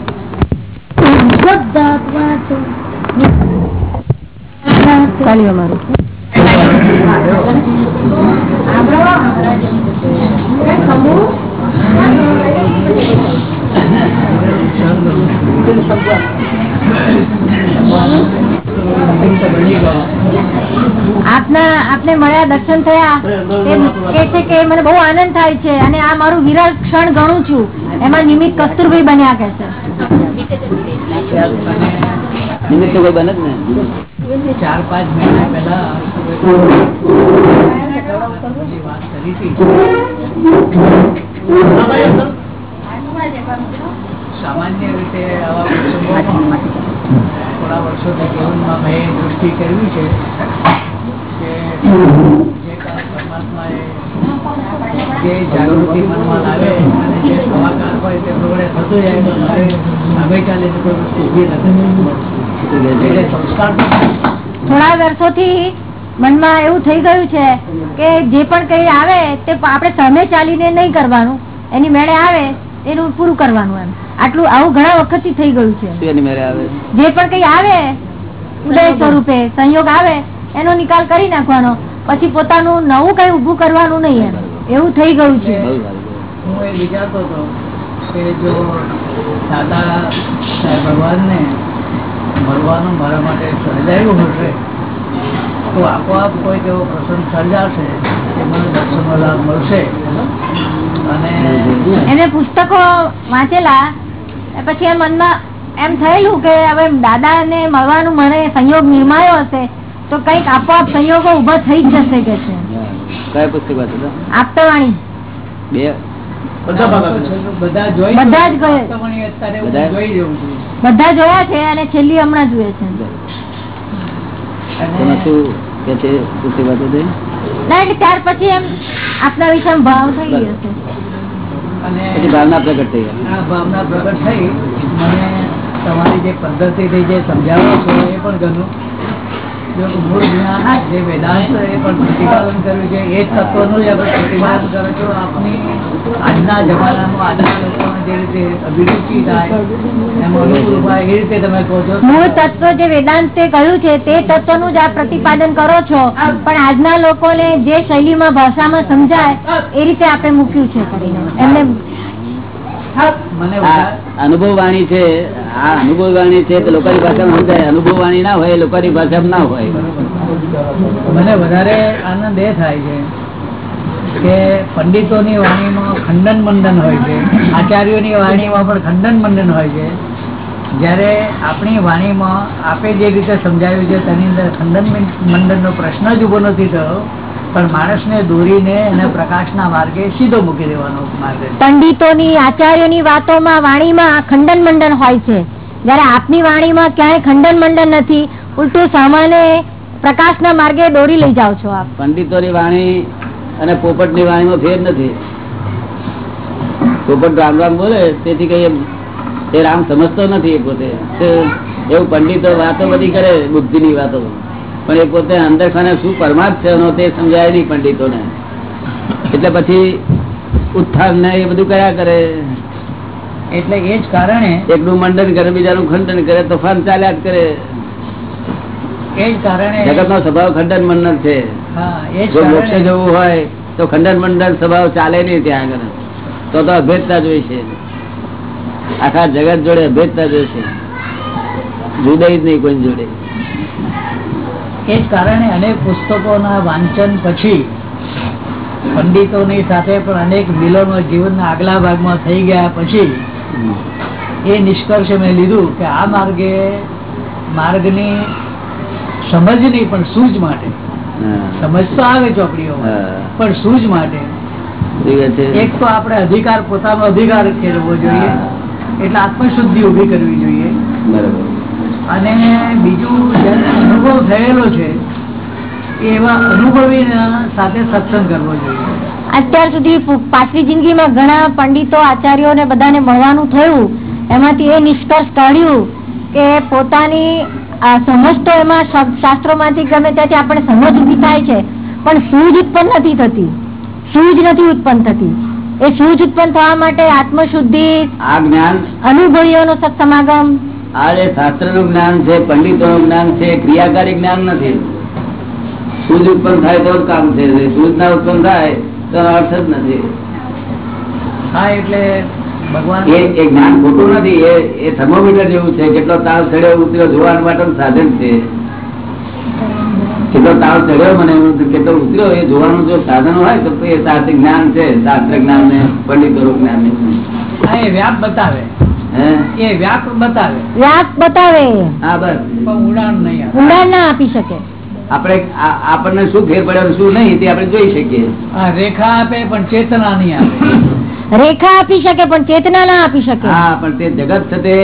અમારું. આપના આપને મળ્યા દર્શન થયા. એ કે છે કે મને બહુ આનંદ થાય છે અને આ મારું વિરાટ ક્ષણ ગણું છું. એમાં નિમિત્ત કસ્તુરભાઈ બન્યા કે છે. નિમિત્ત કોઈ બને જ ને ચાર પાંચ મહિના પહેલા વાત કરી હતી. સામાન્ય રીતે આવા થોડા વર્ષોથી જીવનમાં મેં દૃષ્ટિ કરવી છે કે જે પરમાત્માએ જે જાગૃતિ મનમાં લાવે અને જે સવાકાર હોય તે પ્રમાણે થતું જાય, તો મારે સામે કોઈ વસ્તુ ઊભી નથી સંસ્કાર થોડા વર્ષોથી મનમાં એવું થઈ ગયું છે કે જે પણ કઈ આવે તે આપણે સામે ચાલીને નહીં કરવાનું. એની મેળે આવે એનું પૂરું કરવાનું એમ. આટલું આવું ઘણા વખતથી થઈ ગયું છે. જે પણ કઈ આવે ઉદય સ્વરૂપે સંયોગ આવે એનો નિકાલ કરી નાખવાનો. પછી પોતાનું નવું કઈ ઉભું કરવાનું નહીં એમ. એવું થઈ ગયું છે. હું એ વિચારતો હતો કે જો દાદા ભગવાનને મળવાનું મારા માટે સર્જાયું હશે તો આપોઆપ કોઈ એવો પ્રસંગ સર્જાશે કે મને દર્શનનો લાભ મળશે એને પુસ્તકો વાંચેલા પછી એ મનમાં એમ થયેલું કે હવે દાદાને મળવાનું મને સંયોગ નિર્માયો હશે તો કંઈક આપોઆપ સંયોગો ઊભા થઈ જ જશે કે છે. કયા પુસ્તક આપતાવાણી. બે. બધા જોયા છે અને છેલ્લી હમણાં જોયે છે. ના એટલે ત્યાર પછી એમ આપના વિશે ભાવ થઈ ગયો છે અને પછી ભાવના પ્રગટ થઈ ગઈ. ભાવના પ્રગટ થઈ મને તમારી જે પદ્ધતિથી જે સમજાવો છો એ પણ જો મૂળ જ્ઞાન જે વેદાંત એ પણ પ્રતિપાદન કર્યું છે. એ તત્વનું જ આપણે પ્રતિપાદન કરો છો. આપની આજના જમાનામાં આજના લોકોને જે રીતે અભિરુચિ થાય એમ અનુકૂળ થાય એ રીતે તમે કહો છો. મૂળ તત્વ જે વેદાંતે કહ્યું છે તે તત્વનું જ આપ પ્રતિપાદન કરો છો. પણ આજના લોકોને જે શૈલીમાં ભાષામાં સમજાય એ રીતે આપણે મૂક્યું છે કરીને. એમને મને આ અનુભવ વાણી છે આ અનુભવ વાણી છે તો લોકોની ભાષામાં સમજાય અનુભવ વાણી ના હોય, લોકોની ભાષામાં ના હોય. મને વધારે આનંદ એ થાય છે કે પંડિતોની વાણીમાં ખંડન મંડન હોય છે, આચાર્યોની વાણીમાં પણ ખંડન મંડન હોય છે. જ્યારે આપણી વાણીમાં આપે જે રીતે સમજાવ્યું છે, તેની અંદર ખંડન મંડનનો પ્રશ્ન જ ઊભો નથી થયો. પણ માણસને દોરીને એને પ્રકાશના માર્ગે સીધો મૂકી દેવાનો માર્ગે પંડિતોની આચાર્યોની વાતોમાં વાણીમાં ખંડન મંડન હોય છે. જયારે આપની વાણીમાં ક્યાંય ખંડન મંડન નથી ઉલટું સામાન્ય પ્રકાશના માર્ગે દોરી લઈ જાઓ છો આપ. પંડિતોની વાણી અને પોપટની વાણીમાં ફેર નથી. પોપટ રામ રામ બોલે તેથી કઈ એમ એ રામ સમજતો નથી એ પોતે. એવું પંડિતો વાતો બધી કરે બુદ્ધિ ની વાતો પણ એ પોતે અંદર ખાને શું પરમાર્થ છે એનો તે સમજાય નહીં પંડિતોને. એટલે પછી ઉત્થાન ને એ બધું કર્યા કરે. એટલે એ જ કારણે એકનું મંડન કરે બીજાનું ખંડન કરે તોફાન ચાલ્યા જ કરે. એ જ કારણે જગત નો સ્વભાવ ખંડન મંડન છે. હા એ જ જો મોક્ષે જવું હોય તો ખંડન મંડન સ્વભાવ ચાલે નહીં ત્યાં આગળ. તો તો અભેદતા જોઈશે આખા જગત જોડે અભેદતા જોઈશે જુદા જ નહીં કોઈ જોડે. એ જ કારણે અનેક પુસ્તકોના વાંચન પછી પંડિતોની સાથે પણ અનેક મિલનો જીવનના આગલા ભાગમાં થઈ ગયા પછી એ નિષ્કર્ષ મેં લીધું કે આ માર્ગે માર્ગની સમજ નહીં પણ સૂઝ માટે સમજ તો આવે ચોપડીઓમાં. પણ સૂઝ માટે એક તો આપણે અધિકાર પોતાનો અધિકાર કેળવવો જોઈએ એટલે આત્મશુદ્ધિ ઊભી કરવી જોઈએ. બરોબર. અને બીજું જેને અનુભવ થયેલો છે એવા અનુભવી સાથે સત્સંગ કરવો જોઈએ. અત્યાર સુધી પાછલી જિંદગીમાં ઘણા પંડિતો આચાર્યો ને બધાને મળવાનું થયું. એમાંથી એ નિષ્કર્ષ કાઢ્યું કે પોતાની સમજ તો એમાં શાસ્ત્રો માંથી ગમે ત્યાંથી આપણે સમજ ઊભી થાય છે પણ સૂજ ઉત્પન્ન નથી થતી. સૂજ નથી ઉત્પન્ન થતી. એ સૂજ ઉત્પન્ન થવા માટે આત્મશુદ્ધિ આ જ્ઞાન અનુભવીઓનો સત્સમાગમ આ જે શાસ્ત્રનું જ્ઞાન છે પંડિતો નું જ્ઞાન છે ક્રિયાકારી જ્ઞાન નથી. સૂજ ઉત્પન્ન થાય તો કામ છે. સૂજ ના ઉત્પન્ન થાય તો અર્થ જ નથી. હા એટલે ભગવાન એ એ જ્ઞાન ખોટું નથી. એ એ થર્મોમીટર જેવું છે. કેટલો તાવ ચડ્યો ઉતર્યો. જોવા માટેનું સાધન છે. કેટલો તાવ ચડ્યો મને કેટલો ઉતર્યો એ જોવાનું જો સાધન હોય તો એ જ્ઞાન છે. શાસ્ત્ર જ્ઞાન ને પંડિતો જ્ઞાન ને. વ્યાપ બતાવે. વ્યાપ બતાવે. વ્યાપ બતાવે. હા બસ. પણ નહીં ઊંડાણ ના આપી શકે. આપણે આપણને શું ફેર પડ્યો શું નહીં તે આપણે જોઈ શકીએ. રેખા આપે પણ ચેતના નહીં આપે. રેખા આપી શકે પણ ચેતના ના આપી શકે. હા પણ તે જગત સાથે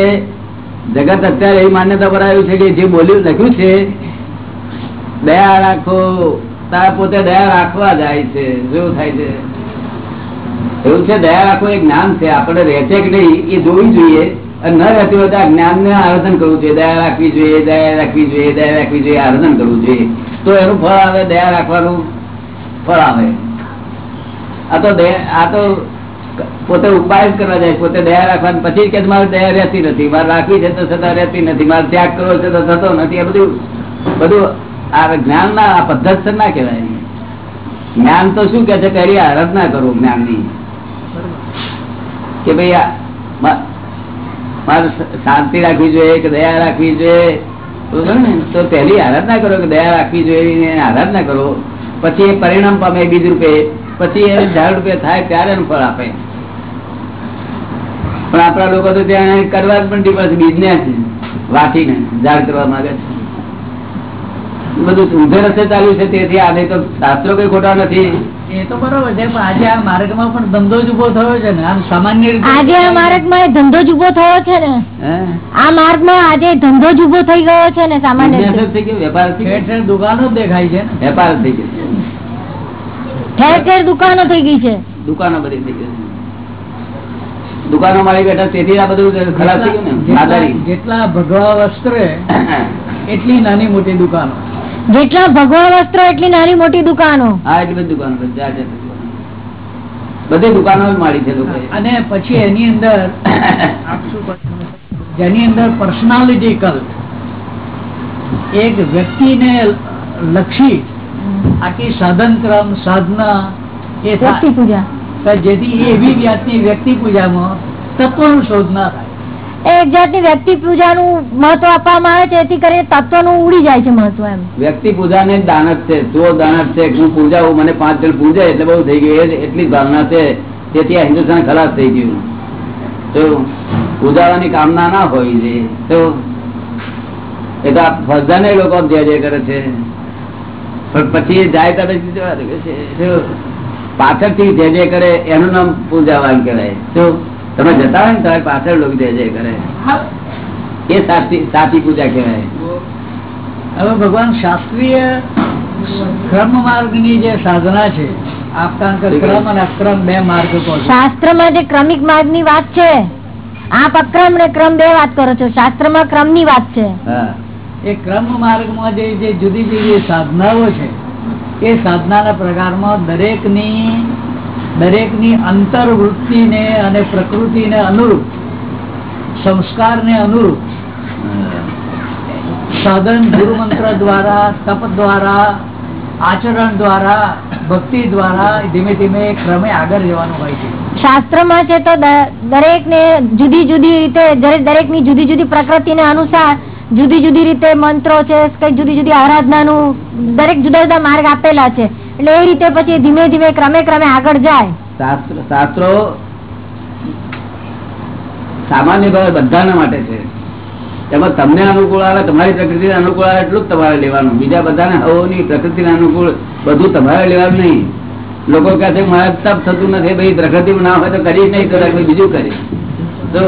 જગત અત્યારે એવી માન્યતા પર આવ્યું છે કે જે બોલ્યું લખ્યું છે દયા રાખો તારા પોતે દયા રાખવા જાય છે શું થાય છે. એવું છે, દયા રાખવું એક જ્ઞાન છે. આપણે રહેશે કે નહીં, એ જોવી જોઈએ. અને ન રહેતી હોય તો આ જ્ઞાન ને આરાધન કરવું જોઈએ. દયા રાખવી જોઈએ, દયા રાખવી જોઈએ, દયા રાખવી જોઈએ, આરાધન કરવું જોઈએ. તો એનું ફળ આવે, દયા રાખવાનું ફળ આવે. આ તો આ તો પોતે ઉપાય કરવા જાય. પોતે દયા રાખવાની પછી કે મારે દયા રહેતી નથી. મારે રાખવી છે તો છતાં રહેતી નથી. મારે ત્યાગ કરવો છે તો થતો નથી. આ બધું બધું આ જ્ઞાન ના આ પદ્ધત ના કહેવાય. જ્ઞાન તો શું કે છે કરી એની આરાધના કરો જ્ઞાનની કે ભાઈ મારે શાંતિ રાખવી જોઈએ, કે દયા રાખવી જોઈએ? ને? તો પહેલી આરાધના કરો કે દયા રાખવી જોઈએ આરાધના કરો. પછી એ પરિણામ પામે બીજ રૂપે, પછી એ ઝાડ રૂપે થાય ત્યારે એનું ફળ આપે. પણ આપણા લોકો તો ત્યાં કરવા જ પણ બિઝનેસ વાટીને ઝાડ કરવા માંગે છે. બધું ઊંધે રસ્તે ચાલુ છે તેથી આ નહીં તો શાસ્ત્રો કઈ ખોટા નથી. એ તો બરોબર છે પણ આજે આ માર્ગમાં પણ ધંધો જ ઊભો થયો છે ને. આમ સામાન્ય રીતે આજે આ માર્ગમાં ધંધો જ ઊભો થયો છે ને. આ માર્ગમાં આજે ધંધો જ ઊભો થઈ ગયો છે ને સામાન્ય રીતે. વેપાર ઠેર ઠેર દુકાનો દેખાય છે વેપાર થઈ ગયો. ઠેર ઠેર દુકાનો થઈ ગઈ છે. દુકાનો બધી થઈ ગઈ દુકાનો મારી બેઠા તેથી આ બધું ખરાબ થઈ ગયું ને જેટલા ભગવા વસ્ત્રે એટલી નાની મોટી દુકાનો. જેટલા ભગવાન વસ્ત્રો એટલી નાની મોટી દુકાનો. હા એટલી બધી દુકાનો બધી દુકાનો. મારી છે અને પછી એની અંદર જેની અંદર પર્સનાલિટી કલ્ટ એક વ્યક્તિને લક્ષી આખી સાધન ક્રમ સાધના એ વ્યક્તિ પૂજા. જેથી એવી જાતની વ્યક્તિ પૂજામાં તત્વનું શોધ ના થાય. એક જાતની વ્યક્તિ પૂજાનું મહત્વ આપવામાં આવે છે એથી કરીને તત્વનું ઉડી જાય છે મહત્વ એમ. વ્યક્તિ પૂજા ને દાનત છે. તો દાનત છે, હું પૂજાવું મને પાંચ જણ પૂજે એટલે બહુ થઈ ગયું. એટલી ભાવના છે. તેથી આ હિન્દુસ્તાન ખલાસ થઈ ગયું. તો પૂજાવાની કામના ના હોવી જોઈએ તો એ તો ફરજાને લોકો જય જય કરે છે. પણ પછી જાય ત્યારે? પાછળથી જે જે કરે, એનું નામ પૂજાવાન કહેવાય. શું તમે જતા હોય ને તમારી પાછળ લોકો જે જે કરે એ સાચી સાચી પૂજા કહેવાય. હવે ભગવાન શાસ્ત્રીય ક્રમ માર્ગની જે સાધના છે ક્રમ અને અક્રમ બે માર્ગ જે ક્રમિક માર્ગની વાત છે આપ અક્રમ ને ક્રમ બે વાત કરો છો. શાસ્ત્રમાં ક્રમની વાત છે. હા. એ ક્રમ માર્ગમાં જે જે જુદી જુદી સાધનાઓ છે એ સાધનાના પ્રકારમાં દરેકની દરેકની અંતર્વૃત્તિને અને પ્રકૃતિને અનુરૂપ, સંસ્કારને અનુરૂપ, સાધન, ગુરુમંત્ર દ્વારા, તપ દ્વારા, આચરણ દ્વારા, ભક્તિ દ્વારા ધીમે ધીમે ક્રમે આગળ જવાનું હોય છે. શાસ્ત્રમાં છે તો દરેક ને જુદી જુદી રીતે દરેકની જુદી જુદી પ્રકૃતિ ને અનુસાર જુદી જુદી રીતે મંત્રો છે, કઈ જુદી જુદી આરાધનાનું દરેક જુદા જુદા માર્ગ આપેલા છે. એટલે એ રીતે પછી ધીમે ધીમે ક્રમે ક્રમે આગળ જાય. શાસ્ત્રો સામાન્ય ભાવે બધાના માટે છે. એમાં તમને અનુકૂળ આવે, તમારી પ્રકૃતિ અનુકૂળ આવે એટલું જ તમારે લેવાનું. બીજા બધાને હવોની પ્રકૃતિને અનુકૂળ બધું તમારે લેવાનું નહીં. લોકો કહે છે, મારે તપ થતું નથી, ભાઈ, પ્રકૃતિ ના હોય તો કરી નહીં કરે બીજું કરી. તો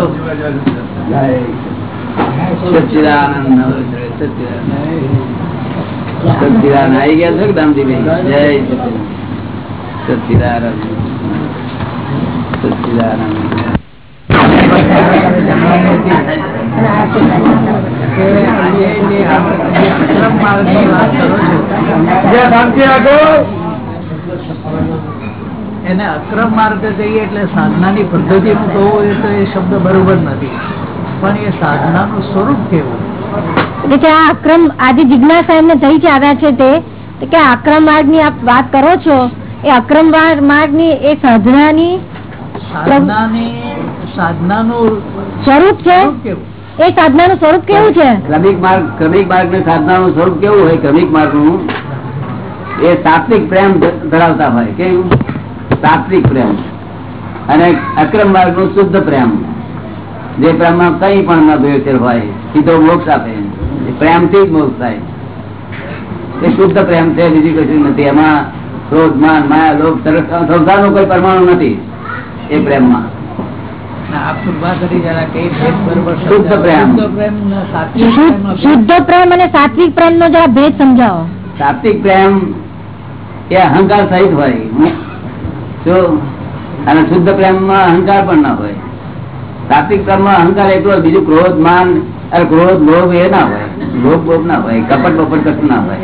સચિદાનંદ સચ્ચિદાનંદ સચ્ચિદાનંદ આવી ગયા છો દામજીભાઈ જય એને અક્રમ માર્ગ કહીએ એટલે સાધનાની પદ્ધતિ કહું એ તો એ શબ્દ બરોબર નથી. પણ એ સાધનાનું સ્વરૂપ કેવું? એટલે કે આ અક્રમ આજે જિજ્ઞાસા એમને થઈ આવ્યા છે તે કે આ અક્રમ માર્ગની આપ વાત કરો છો એ અક્રમ માર્ગની એ સાધનાની સાધનાની સ્વરૂપ છે? સ્વરૂપ કેવું? એ સાધનાનું સ્વરૂપ કેવું છે? ક્રમિક માર્ગ ક્રમિક માર્ગ ને સાધનાનું સ્વરૂપ કેવું હોય? ક્રમિક માર્ગનું એ સાત્વિક પ્રેમ ધરાવતા હોય. કેવું સાત્વિક પ્રેમ. અને અક્રમ માર્ગનું શુદ્ધ પ્રેમ. જે પ્રેમમાં કઈ પણ ન ભેળસેળ હોય સીધો મોક્ષ આપે. પ્રેમથી જ મોક્ષ થાય. એ શુદ્ધ પ્રેમ છે બીજી કશું નથી. એમાં ક્રોધ માન માયા લોભ સંસારનો કોઈ પરમાણુ નથી એ પ્રેમમાં. શુદ્ધ. પ્રેમ. પ્રેમ પ્રેમ અને સાત્વિક પ્રેમ નો જરા ભેદ સમજાવો. સાત્વિક પ્રેમ એ અહંકાર સહિત હોય. જો અને શુદ્ધ પ્રેમમાં અહંકાર પણ ના હોય. સાત્વિક પ્રેમમાં અહંકાર એટલો હોય, બીજું ક્રોધ માન અરે ક્રોધ, લોભ એ ના હોય. લોભ બોભ ના હોય. કપટ, બપટ કશું ના હોય.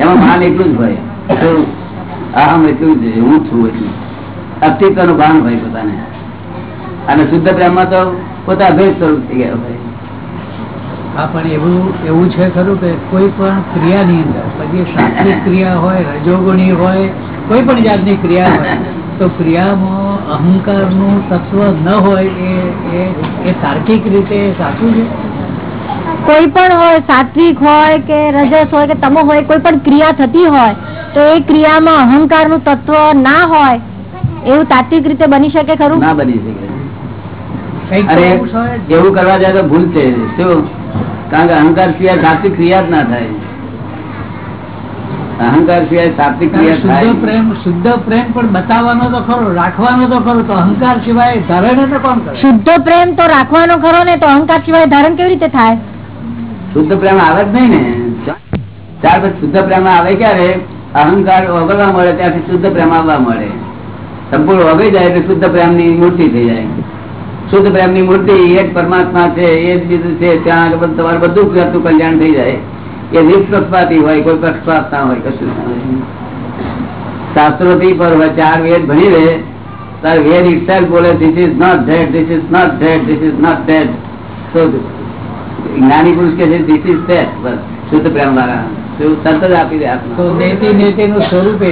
એમાં માન એટલું જ હોય. અહમ એટલું જ હું છું એટલું. અસ્તિત્વનું ભાન હોય પોતાને. અને શુદ્ધ પ્રેમમાં તો પોતા અભેદ સ્વરૂપ થઈ ગયા હોય. હા, પણ એવું એવું છે ખરું કે કોઈ પણ ક્રિયાની અંદર, પછી સાત્વિક ક્રિયા હોય, રજોગુણી હોય, કોઈ પણ જાતની ક્રિયા હોય, તો ક્રિયામાં અહંકારનું તત્વ ન હોય એ તાર્કિક રીતે સાચું છે? કોઈ પણ હોય સાત્વિક હોય કે રજસ હોય કે તમો હોય કોઈ પણ ક્રિયા થતી હોય તો એ ક્રિયામાં અહંકારનું તત્વ ના હોય એવું તાત્વિક રીતે બની શકે ખરું? ના બની શકે. અરે એવું હોય જ. એવું કરવા જાય તો ભૂલ છે. શું? કારણ કે અહંકાર ક્રિયા સાત્વિક ક્રિયા જ ના થાય. અહંકાર સિવાય સાત્વિક ક્રિયા શુદ્ધ થાય પ્રેમ શુદ્ધ પ્રેમ પણ બતાવવાનો તો ખરો રાખવાનો તો ખરો તો અહંકાર સિવાય ધારણ તો કોણ કરે? શુદ્ધ પ્રેમ તો રાખવાનો ખરો ને તો અહંકાર સિવાય ધારણ કેવી રીતે થાય? શુદ્ધ પ્રેમ આવે જ નહીં ને. ત્યાર પછી શુદ્ધ પ્રેમ આવે ક્યારે? અહંકાર ઓગળવા મળે ત્યાંથી શુદ્ધ પ્રેમ આવવા મળે. સંપૂર્ણ ઓગળી જાય એટલે શુદ્ધ પ્રેમની મૂર્તિ થઈ જાય. શુદ્ધ પ્રેમની મૂર્તિ એ જ પરમાત્મા છે એ જ બીજું છે ત્યાં આગળ બધું તમારું બધું કલ્યાણ થઈ જાય. એ નિષ્પક્ષપાતી હોય કોઈ પક્ષપાત ના હોય કશું શાસ્ત્રો થી પર હોય ચાર વેદ ભણી લે તાર વેદ ઇટસેલ્ફ બોલે this is not that this is not that this is not that તો જ્ઞાની પુરુષ કે છે ધીસ ઇઝ ધેટ બસ શુદ્ધ પ્રેમ વાળા તરત જ આપી દે આત્મા. નેતિ નેતિનું સ્વરૂપે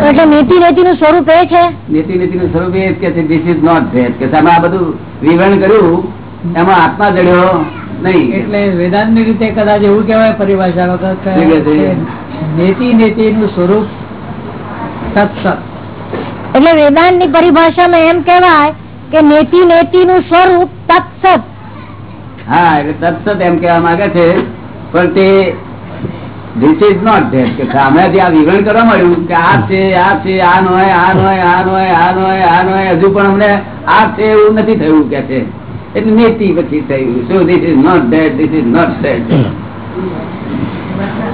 એટલે નીતિ નીતિ નું સ્વરૂપ એ છે? નીતિ નીતિ નું સ્વરૂપ એ કે ધીસ ઇઝ નોટ ધેટ કે તમે આ બધું વિવરણ કર્યું એમાં આત્મા જડ્યો. નહીં. એટલે વેદાંતની રીતે કદાચ એવું કેવાય પરિભાષા છે? નેતિ નેતિ નું સ્વરૂપ સત્સંગ એટલે વેદાંતની પરિભાષામાં એમ કેવાય કે નેતિ નેતિ નું સ્વરૂપ તત્સત. હા એટલે તત્સત એમ કેવા માંગે છે. પણ તે ધીસ ઇઝ નોટ ધેટ કે સામેથી આ વિવરણ કરવા મળ્યું કે આ છે આ છે આ નોય આ નો આ નોય આ નોય આ નો હજુ પણ અમને આ છે એવું નથી થયું કે છે. એટલે નેતિ પછી થયું. શું this is not that this is not that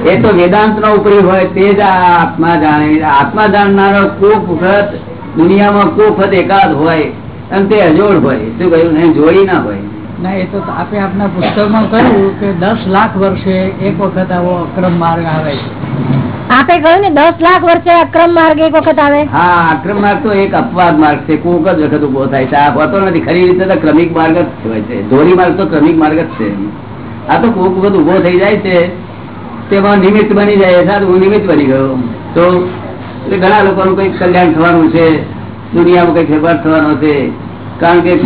એ તો વેદાંત નો ઉપરી હોય તે જ આત્મા જાણે. આત્મા જાણનારો કોક વખત દુનિયામાં કોક વખત એકાદ હોય અને તે અજોડ હોય. શું કહ્યું? નહીં જોડી ના હોય. ના, એ તો આપે આપના પુસ્તકમાં કહ્યું કે દસ લાખ વર્ષે એક વખત આવો અક્રમ માર્ગ આવે છે. આપે કહ્યું ને, દસ લાખ વર્ષે અક્રમ માર્ગ એક વખત આવે. હા, અક્રમ માર્ગ તો એક અપવાદ માર્ગ છે. કોક જ વખત ઊભો થાય છે. આ હોતો નથી. ખરી રીતે તો ક્રમિક માર્ગ જ હોય છે. ધોરી માર્ગ તો ક્રમિક માર્ગ જ છે. આ તો કોક વખત ઊભો થઈ જાય છે. તેમાં નિમિત્ત બની જાય. છે હું નિમિત્ત બની ગયો. તો એટલે ઘણા લોકોનું કંઈક કલ્યાણ થવાનું છે. દુનિયામાં કંઈક ફેરફાર થવાનો છે. કારણ કે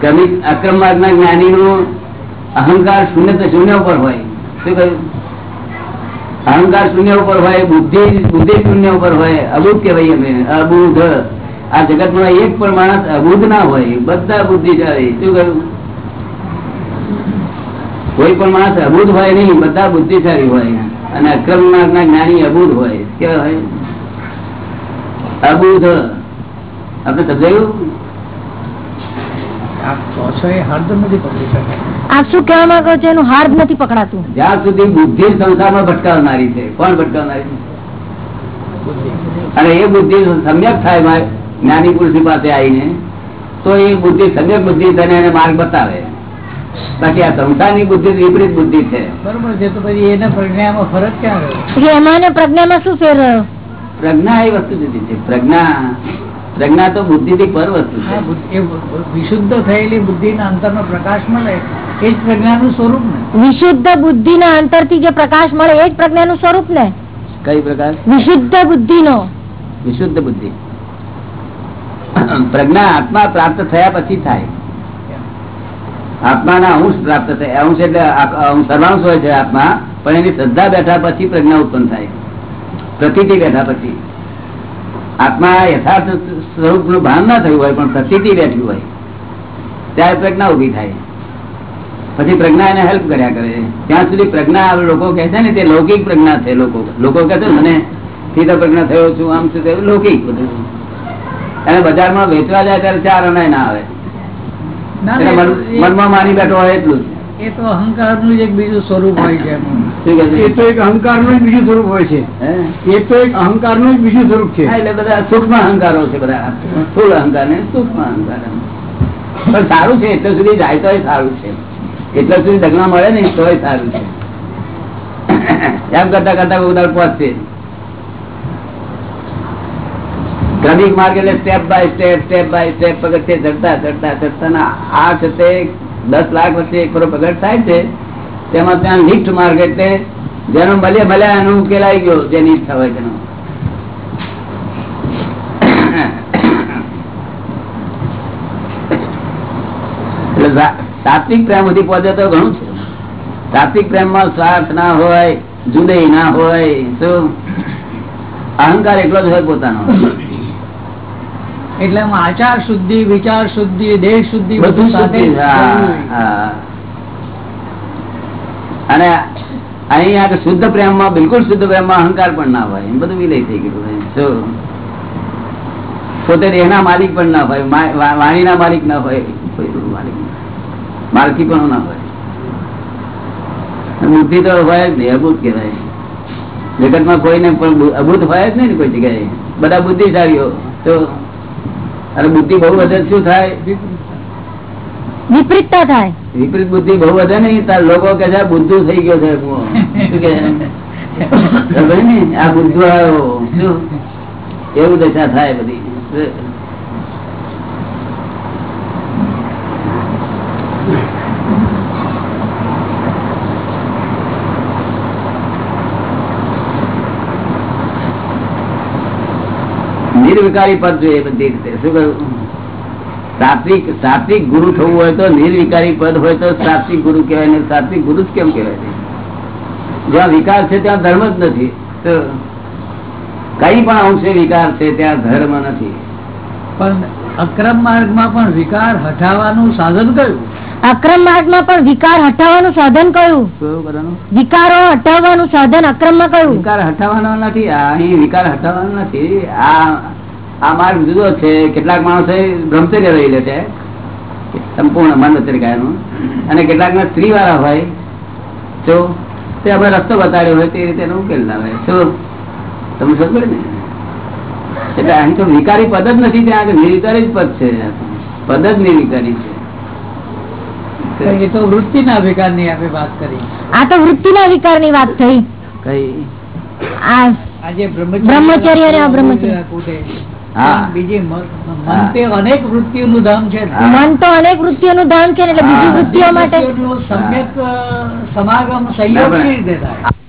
ક્રમિક અક્રમ માર્ગના જ્ઞાનીનું અહંકાર શૂન્ય શૂન્ય ઉપર હોય. શું કહ્યું? અહંકાર શૂન્ય ઉપર હોય, બુદ્ધિ બુદ્ધિ શૂન્ય ઉપર હોય અબુધ કહેવાય અમે અબુધ આ જગતમાં એક પણ માણસ અબુધ ના હોય, બધા બુદ્ધિશાળી શું કહ્યું? કોઈ પણ માણસ અબુધ હોય નહીં, બધા બુદ્ધિશાળી હોય. અને અક્રમ માર્ગના જ્ઞાની અબુધ હોય, કેવા હોય? અબુધ આપણે સમજાયું? આપ એ હર્દ નથી પકડી શકે આપ શું કહેવા માંગો છો? એનું હાર્દ નથી પકડાતું. જ્યાં સુધી બુદ્ધિ સંસારમાં ભટકાવનારી છે કોણ ભટકાવનારી અને એ બુદ્ધિ સમ્યક થાય જ્ઞાની પુરુષ પાસે આવીને તો એ બુદ્ધિ સમ્યક બુદ્ધિ તને એને માર્ગ બતાવે. બાકી આ સંસારની બુદ્ધિ વિપરીત બુદ્ધિ છે. બરોબર છે તો પછી એના પ્રજ્ઞામાં ફરક ક્યાં રહ્યો? એમાં ને પ્રજ્ઞામાં શું ફેર રહ્યો? પ્રજ્ઞા એ વસ્તુ જુદી છે પ્રજ્ઞા પ્રજ્ઞા તો બુદ્ધિ થી પર વસ્તુ આ છે બુદ્ધિ- વિશુદ્ધ થયેલી બુદ્ધિના અંતરનો પ્રકાશ મળે એ જ પ્રજ્ઞાનું સ્વરૂપ ને. વિશુદ્ધ બુદ્ધિના અંતરથી જે પ્રકાશ મળે એ જ પ્રજ્ઞાનું સ્વરૂપ ને? કઈ પ્રકાશ? વિશુદ્ધ બુદ્ધિનો. વિશુદ્ધ બુદ્ધિ. પ્રજ્ઞા આત્મા પ્રાપ્ત થયા પછી થાય. આત્મા ના અંશ પ્રાપ્ત થાય. અંશ એટલે આ- સર્વાંશ હોય છે આત્મા પણ એની શ્રદ્ધા બેઠા પછી પ્રજ્ઞા ઉત્પન્ન થાય. પ્રતિતિ બેઠા પછી. આત્મા યથાર્થ સ્વરૂપનું ભાન ના થયું હોય પણ પ્રતિતિ બેઠી હોય ત્યારે પ્રજ્ઞા ઊભી થાય. પછી પ્રજ્ઞા એને હેલ્પ કર્યા કરે ત્યાં સુધી પ્રજ્ઞા લોકો કહે છે ને તે લૌકિક પ્રજ્ઞા છે લોકો. લોકો કહે છે મને સીધા પ્રજ્ઞા થયો છું આમ શું થયું લૌકિક બધું. અને બજારમાં વેચવા જાય ત્યારે ચાર અનાય ના આવે. ના ના, મનમાં માની બેઠો હોય એટલું એ તો અહંકારનું જ એક બીજું સ્વરૂપ હોય છે? એ તો એક અહંકારનું બીજું સ્વરૂપ હોય છે. એ તો એક અહંકારનું બીજું સ્વરૂપ છે. એટલે બધા સૂક્ષ્મ અહંકારો છે બધા. સ્થૂળ અહંકાર ને સૂક્ષ્મ અહંકાર પણ સારું છે એટલે સુધી જાય તો સારું છે. એટલે સુધી દગના મળે ને તો સારું છે. એમ કરતા કરતા ઉદાર પહોંચશે. ક્રમિક માર્ગ એટલે step by step step by step પગથિયે ચડતા ચડતા ચડતા. ના આ છે દસ લાખ વચ્ચે એક ફરો પગડ થાય છે. તેમાં ત્યાં લિફ્ટ માર્ગ એટલે જેનો મળે મળ્યા એનો ઉકેલાઈ ગયો જે નિષ્ઠ હોય તેનો. સાત્વિક પ્રેમ સુધી પહોંચે તો ઘણું છે. સાત્વિક પ્રેમમાં સ્વાર્થ ના હોય જુદાઈ ના હોય શું અહંકાર એટલો જ હોય પોતાનો. એટલે આચાર શુદ્ધિ વિચાર શુદ્ધિ દેહ શુદ્ધિ બધું શુદ્ધિ, હા, હા. અને અહીં શુદ્ધ પ્રેમમાં, બિલકુલ શુદ્ધ પ્રેમમાં અહંકાર પણ ના હોય. એમ બધું વિલય થઈ ગયું પોતે દેહના માલિક પણ ના હોય વાણીના માલિક ના હોય માલિક. માલકી પણ ના હોય. બુદ્ધિ તો હોય જ નહીં, અભૂત કહેવાય. જગતમાં કોઈને પણ અભૂત હોય જ નહીં ને કોઈ જગ્યાએ. બધા બુદ્ધિશાળીઓ. તો અને બુદ્ધિ બહુ વધે શું થાય? વિપરીતતા થાય. વિપરીત બુદ્ધિ બહુ વધે ને તાર લોકો કે છે બુદ્ધુ થઈ ગયો છે આ બુદ્ધુ આવ્યો એવું દશા થાય બધી? નિર્વિકારી પદ જોઈએ બધી રીતે. શું કહ્યું? સાત્વિક સાત્વિક ગુરુ થવું હોય તો નિર્વિકારી પદ હોય તો સાત્વિક ગુરુ કહેવાય ને સાત્વિક ગુરુ જ કેમ કહેવાય? છે જ્યાં વિકાર છે ત્યાં ધર્મ જ નથી. તો કઈ પણ અંશે વિકાર છે ત્યાં ધર્મ નથી. પણ અક્રમ માર્ગમાં પણ વિકાર હટાવવાનું સાધન કયું? અક્રમ માર્ગમાં પણ વિકાર હટાવવાનું સાધન કયું? વિકારો હટાવવાનું સાધન અક્રમમાં કયું? વિકાર હટાવવાનો નથી. આ અહીં વિકાર હટાવવાનો નથી. આ આ માર્ગ જુદો છે કેટલાક માણસો બ્રહ્મચર્ય રહી લે છે સંપૂર્ણ મન અને કેટલાક ના સ્ત્રી વાળા હોય તો તે અમે રસ્તો બતાડ્યો હોય તે રીતે એનો ઉકેલ લાવે શું તમે સમજો ને? એટલે અહીં તો વિકારી પદ જ નથી ત્યાં આગળ નિર્વિકારી જ પદ છે. પદ જ નિર્વિકારી છે. એ તો વૃત્તિના વિકારની આપણે વાત કરી. આ તો વૃત્તિના વિકારની વાત થઈ. કઈ? આ આજે બ્રહ્મચર્ય અબ્રહ્મચર્ય. કૂટે. હા. બીજી મન તે અનેક વૃત્તિઓનું ધામ છે ને. મન તો અનેક વૃત્તિઓનું ધામ છે એટલે બીજી. વૃત્તિઓ માટે સમાગમ સહયોગ. કેવી રીતે થાય